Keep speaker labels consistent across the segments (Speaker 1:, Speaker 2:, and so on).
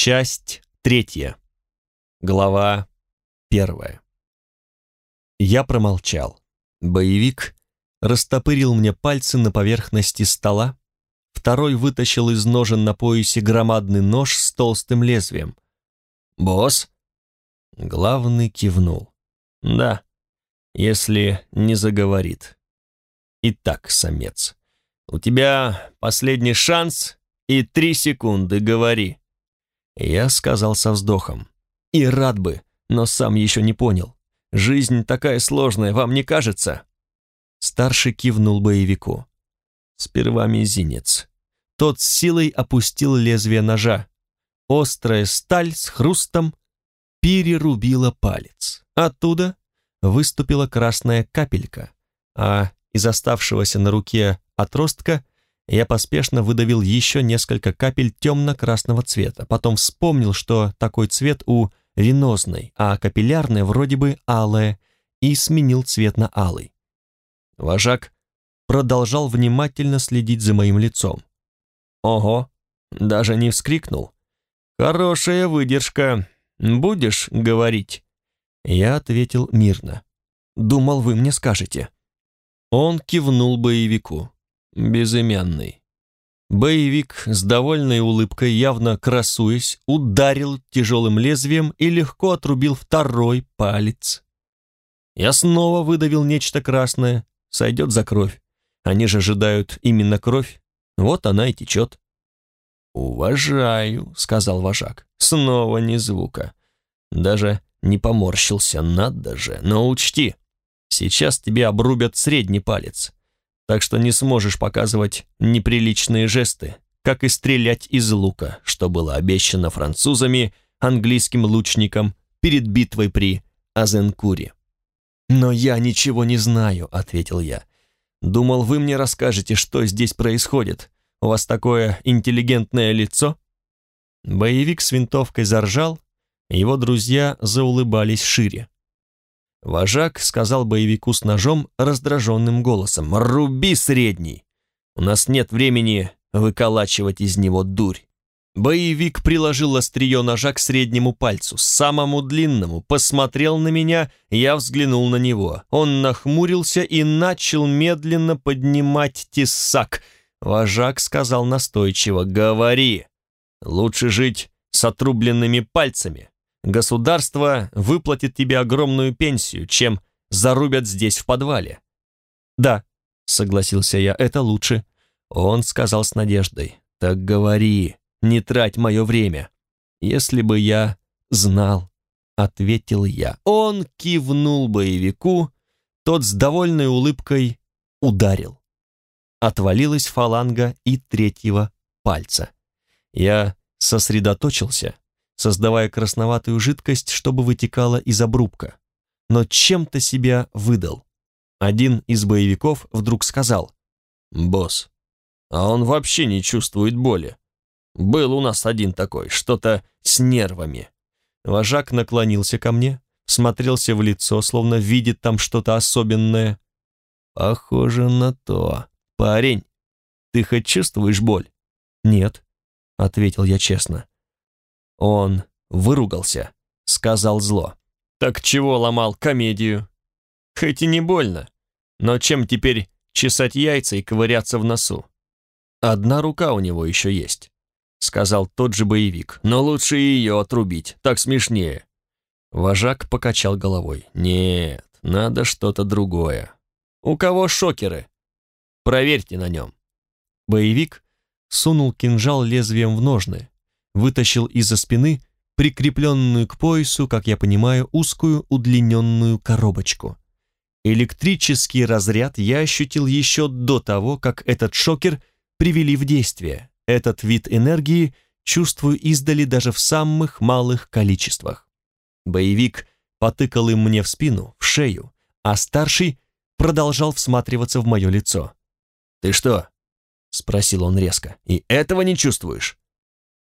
Speaker 1: Часть третья. Глава первая. Я промолчал. Боевик растопырил мне пальцы на поверхности стола, второй вытащил из ножен на поясе громадный нож с толстым лезвием. «Босс?» Главный кивнул. «Да, если не заговорит. Итак, самец, у тебя последний шанс и три секунды, говори». Я сказал со вздохом. «И рад бы, но сам еще не понял. Жизнь такая сложная, вам не кажется?» Старший кивнул боевику. Сперва мизинец. Тот с силой опустил лезвие ножа. Острая сталь с хрустом перерубила палец. Оттуда выступила красная капелька, а из оставшегося на руке отростка я поспешно выдавил еще несколько капель темно-красного цвета. Потом вспомнил, что такой цвет у венозной, а капиллярная вроде бы алая, и сменил цвет на алый. Вожак продолжал внимательно следить за моим лицом. Ого, даже не вскрикнул. Хорошая выдержка. Будешь говорить? Я ответил мирно. Думал, вы мне скажете. Он кивнул боевику. Безымянный. Боевик с довольной улыбкой, явно красуясь, ударил тяжелым лезвием и легко отрубил второй палец. Я снова выдавил нечто красное, сойдет за кровь. Они же ожидают именно кровь, вот она и течет. «Уважаю», — сказал вожак, — снова ни звука. Даже не поморщился, надо же, но учти, сейчас тебе обрубят средний палец, так что не сможешь показывать неприличные жесты, как и стрелять из лука, что было обещано французами английским лучникам перед битвой при Азенкуре. «Но я ничего не знаю», — ответил я. «Думал, вы мне расскажете, что здесь происходит. У вас такое интеллигентное лицо?» Боевик с винтовкой заржал, его друзья заулыбались шире. Вожак сказал боевику с ножом раздраженным голосом «Руби средний! У нас нет времени выколачивать из него дурь!» Боевик приложил острие ножа к среднему пальцу, самому длинному, посмотрел на меня, я взглянул на него. Он нахмурился и начал медленно поднимать тесак. Вожак сказал настойчиво «Говори! Лучше жить с отрубленными пальцами. Государство выплатит тебе огромную пенсию, чем зарубят здесь в подвале». «Да», — согласился я, — «это лучше». Он сказал с надеждой «Так говори, не трать мое время. Если бы я знал, ответил я. Он кивнул боевику, тот с довольной улыбкой ударил. Отвалилась фаланга и третьего пальца. Я сосредоточился, создавая красноватую жидкость, чтобы вытекала из обрубка, но чем-то себя выдал. Один из боевиков вдруг сказал, «Босс, а он вообще не чувствует боли. Был у нас один такой, что-то с нервами. Вожак наклонился ко мне, смотрелся в лицо, словно видит там что-то особенное. Похоже на то. Парень, ты хоть чувствуешь боль? Нет, ответил я честно. Он выругался, сказал зло. Так чего ломал комедию? Хоть и не больно, но чем теперь чесать яйца и ковыряться в носу? Одна рука у него еще есть. — сказал тот же боевик. «Но лучше ее отрубить, так смешнее». Вожак покачал головой. «Нет, надо что-то другое. У кого шокеры? Проверьте на нем». Боевик сунул кинжал лезвием в ножны, вытащил из-за спины прикрепленную к поясу, как я понимаю, узкую удлиненную коробочку. Электрический разряд я ощутил еще до того, как этот шокер привели в действие. Этот вид энергии чувствую издали даже в самых малых количествах. Боевик потыкал им мне в спину, в шею, а старший продолжал всматриваться в мое лицо. «Ты что?» — спросил он резко. «И этого не чувствуешь?»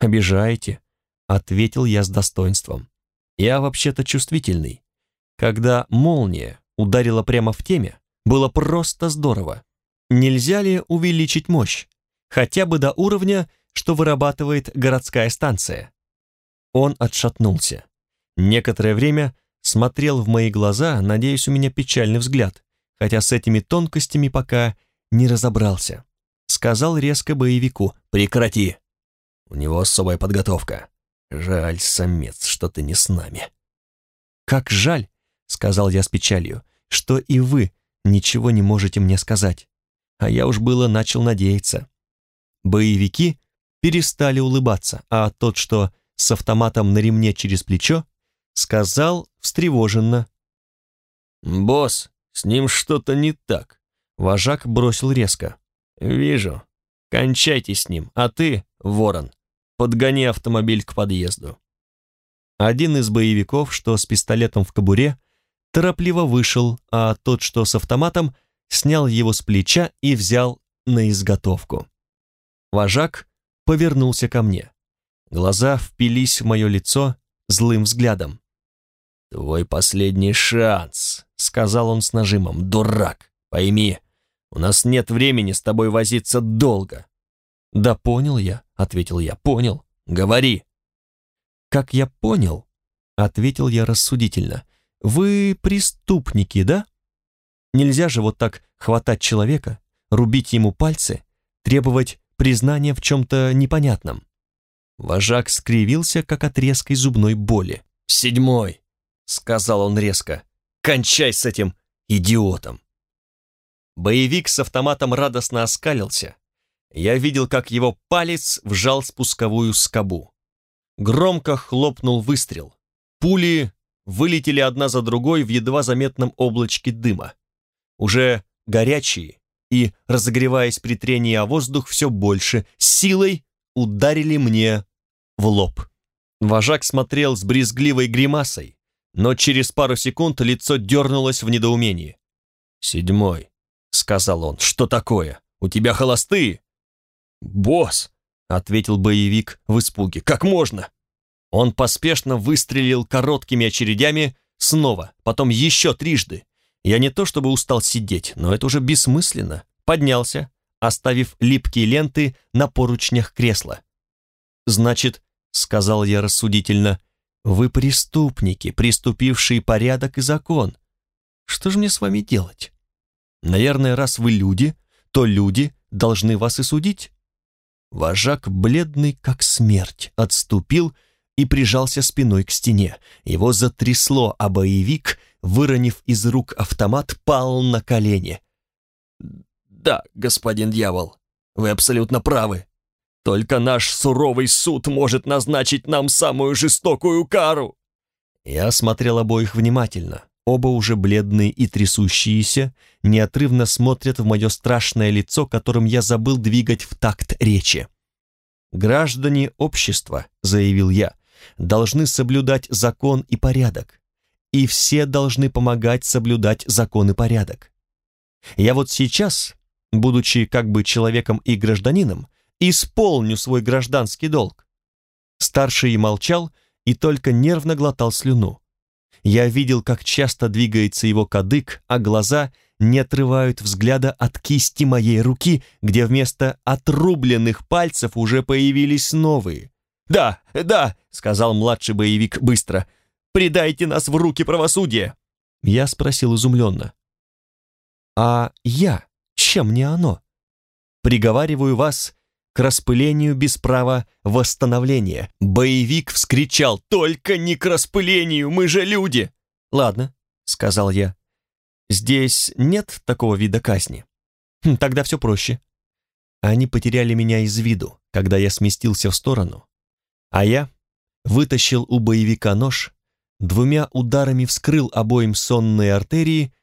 Speaker 1: «Обижаете», — ответил я с достоинством. «Я вообще-то чувствительный. Когда молния ударила прямо в теме, было просто здорово. Нельзя ли увеличить мощь? хотя бы до уровня, что вырабатывает городская станция. Он отшатнулся. Некоторое время смотрел в мои глаза, надеясь, у меня печальный взгляд, хотя с этими тонкостями пока не разобрался. Сказал резко боевику «Прекрати! У него особая подготовка. Жаль, самец, что ты не с нами». «Как жаль», — сказал я с печалью, «что и вы ничего не можете мне сказать. А я уж было начал надеяться». Боевики перестали улыбаться, а тот, что с автоматом на ремне через плечо, сказал встревоженно.
Speaker 2: «Босс, с ним что-то не так», — вожак бросил резко. «Вижу. Кончайте с ним, а ты, ворон, подгони автомобиль к подъезду».
Speaker 1: Один из боевиков, что с пистолетом в кобуре, торопливо вышел, а тот, что с автоматом, снял его с плеча и взял на изготовку. Вожак повернулся ко мне. Глаза впились в мое лицо злым взглядом.
Speaker 2: «Твой последний шанс», — сказал он с нажимом, — «дурак, пойми, у нас нет времени с тобой возиться долго».
Speaker 1: «Да понял я», — ответил я, — «понял. Говори». «Как я понял», — ответил я рассудительно, — «вы преступники, да? Нельзя же вот так хватать человека, рубить ему пальцы, требовать признания в чем-то непонятном». Вожак скривился, как от резкой зубной боли.
Speaker 2: «Седьмой», — сказал он резко, — «кончай с этим идиотом».
Speaker 1: Боевик с автоматом радостно оскалился. Я видел, как его палец вжал спусковую скобу. Громко хлопнул выстрел. Пули вылетели одна за другой в едва заметном облачке дыма. Уже горячие и, разогреваясь при трении о воздух все больше, силой ударили мне в лоб. Вожак смотрел с брезгливой гримасой, но через пару секунд лицо дернулось в недоумении.
Speaker 2: «Седьмой», — сказал он, — «что такое? У тебя холостые?»
Speaker 1: «Босс», — ответил боевик в испуге, — «как можно?» Он поспешно выстрелил короткими очередями снова, потом еще трижды. Я не то чтобы устал сидеть, но это уже бессмысленно. Поднялся, оставив липкие ленты на поручнях кресла. «Значит, — сказал я рассудительно, — вы преступники, приступившие порядок и закон. Что же мне с вами делать? Наверное, раз вы люди, то люди должны вас и судить». Вожак, бледный как смерть, отступил и прижался спиной к стене. Его затрясло, а боевик, выронив из рук автомат, пал на колени.
Speaker 2: «Да, господин дьявол, вы абсолютно правы. Только наш суровый суд может назначить нам самую жестокую кару».
Speaker 1: Я смотрел обоих внимательно. Оба уже бледные и трясущиеся, неотрывно смотрят в мое страшное лицо, которым я забыл двигать в такт речи. «Граждане общества», — заявил я, — «должны соблюдать закон и порядок, и все должны помогать соблюдать закон и порядок. Я вот сейчас будучи как бы человеком и гражданином, исполню свой гражданский долг. Старший молчал и только нервно глотал слюну. Я видел, как часто двигается его кадык, а глаза не отрывают взгляда от кисти моей руки, где вместо отрубленных пальцев уже появились новые. «Да, да», — сказал младший боевик быстро, — «предайте нас в руки правосудия». Я спросил изумленно. «А я чем мне оно? Приговариваю вас к распылению без права восстановления. Боевик вскричал, только не к распылению, мы же люди. Ладно, сказал я. Здесь нет такого вида казни. Хм, тогда все проще. Они потеряли меня из виду, когда я сместился в сторону. А я вытащил у боевика нож, двумя ударами вскрыл обоим сонные артерии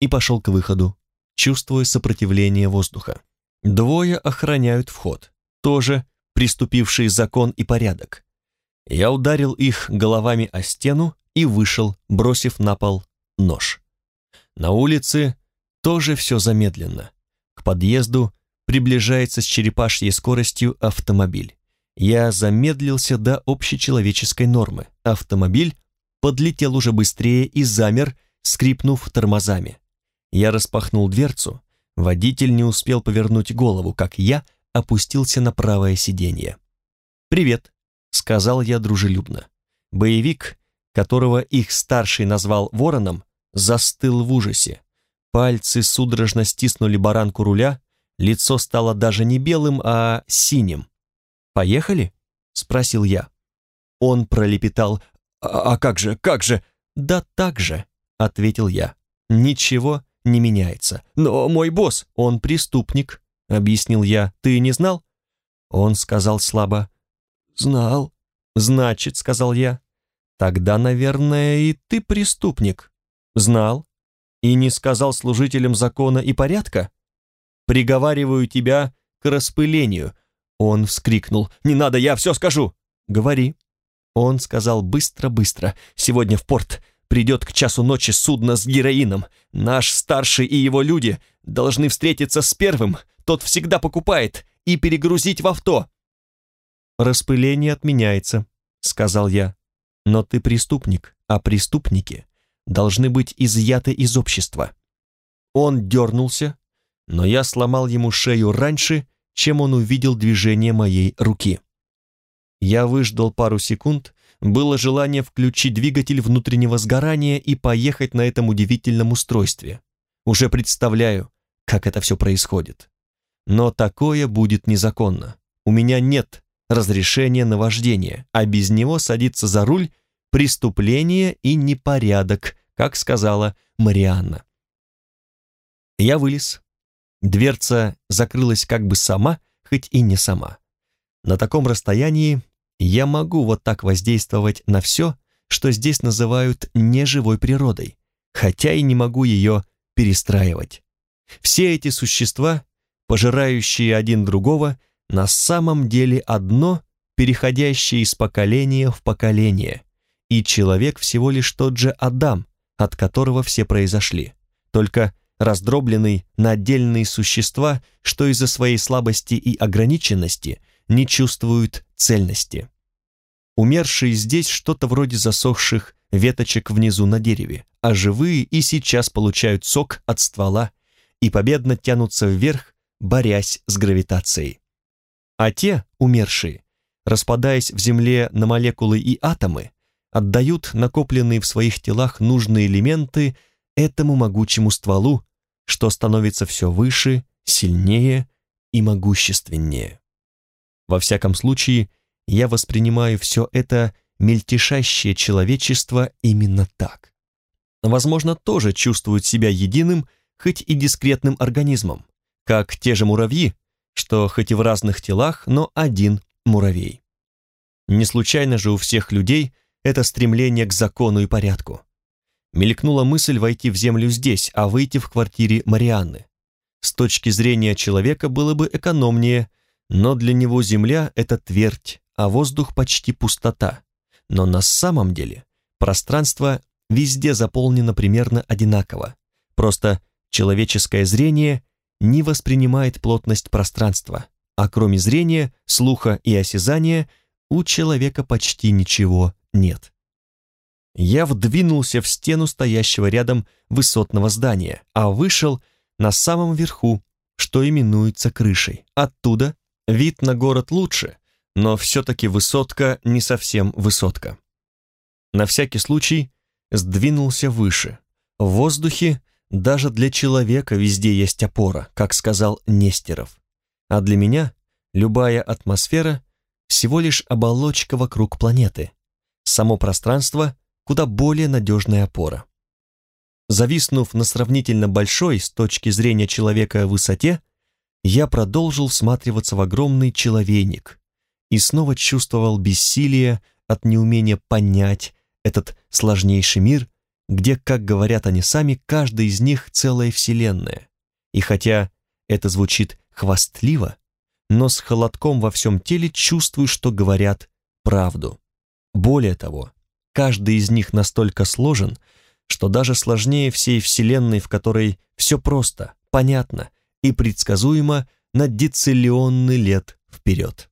Speaker 1: и пошел к выходу чувствуя сопротивление воздуха. Двое охраняют вход, тоже приступившие закон и порядок. Я ударил их головами о стену и вышел, бросив на пол нож. На улице тоже все замедленно. К подъезду приближается с черепашьей скоростью автомобиль. Я замедлился до общечеловеческой нормы. Автомобиль подлетел уже быстрее и замер, скрипнув тормозами. Я распахнул дверцу, водитель не успел повернуть голову, как я опустился на правое сиденье. «Привет», — сказал я дружелюбно. Боевик, которого их старший назвал вороном, застыл в ужасе. Пальцы судорожно стиснули баранку руля, лицо стало даже не белым, а синим. «Поехали?» — спросил я. Он пролепетал. «А, «А как же, как же?» «Да так же», — ответил я. «Ничего не меняется. Но мой босс, он преступник», — объяснил я. «Ты не знал?» Он сказал слабо. «Знал». «Значит», — сказал я. «Тогда, наверное, и ты преступник». «Знал. И не сказал служителям закона и порядка?» «Приговариваю тебя к распылению». Он вскрикнул. «Не надо, я все скажу». «Говори». Он сказал быстро-быстро. «Сегодня в порт придет к часу ночи судно с героином. Наш старший и его люди должны встретиться с первым. Тот всегда покупает. И перегрузить в авто». «Распыление отменяется», — сказал я. «Но ты преступник, а преступники должны быть изъяты из общества». Он дернулся, но я сломал ему шею раньше, чем он увидел движение моей руки. Я выждал пару секунд, было желание включить двигатель внутреннего сгорания и поехать на этом удивительном устройстве. Уже представляю, как это все происходит. Но такое будет незаконно. У меня нет разрешения на вождение, а без него садиться за руль – преступление и непорядок, как сказала Марианна. Я вылез. Дверца закрылась как бы сама, хоть и не сама. На таком расстоянии я могу вот так воздействовать на все, что здесь называют неживой природой, хотя и не могу ее перестраивать. Все эти существа, пожирающие один другого, на самом деле одно, переходящее из поколения в поколение, и человек всего лишь тот же Адам, от которого все произошли, только раздробленный на отдельные существа, что из-за своей слабости и ограниченности не чувствуют цельности. Умершие здесь что-то вроде засохших веточек внизу на дереве, а живые и сейчас получают сок от ствола и победно тянутся вверх, борясь с гравитацией. А те, умершие, распадаясь в земле на молекулы и атомы, отдают накопленные в своих телах нужные элементы этому могучему стволу, что становится все выше, сильнее и могущественнее. Во всяком случае, я воспринимаю все это мельтешащее человечество именно так. Возможно, тоже чувствуют себя единым, хоть и дискретным организмом, как те же муравьи, что хоть и в разных телах, но один муравей. Не случайно же у всех людей это стремление к закону и порядку. Мелькнула мысль войти в землю здесь, а выйти в квартире Марианны. С точки зрения человека было бы экономнее но для него земля — это твердь, а воздух почти пустота. Но на самом деле пространство везде заполнено примерно одинаково. Просто человеческое зрение не воспринимает плотность пространства, а кроме зрения, слуха и осязания у человека почти ничего нет. Я вдвинулся в стену стоящего рядом высотного здания, а вышел на самом верху, что именуется крышей. Оттуда Вид на город лучше, но все-таки высотка не совсем высотка. На всякий случай сдвинулся выше. В воздухе даже для человека везде есть опора, как сказал Нестеров. А для меня любая атмосфера всего лишь оболочка вокруг планеты. Само пространство куда более надежная опора. Зависнув на сравнительно большой с точки зрения человека высоте, я продолжил всматриваться в огромный человейник и снова чувствовал бессилие от неумения понять этот сложнейший мир, где, как говорят они сами, каждый из них целая вселенная. И хотя это звучит хвастливо, но с холодком во всем теле чувствую, что говорят правду. Более того, каждый из них настолько сложен, что даже сложнее всей вселенной, в которой все просто, понятно и предсказуемо на дециллионный лет вперед.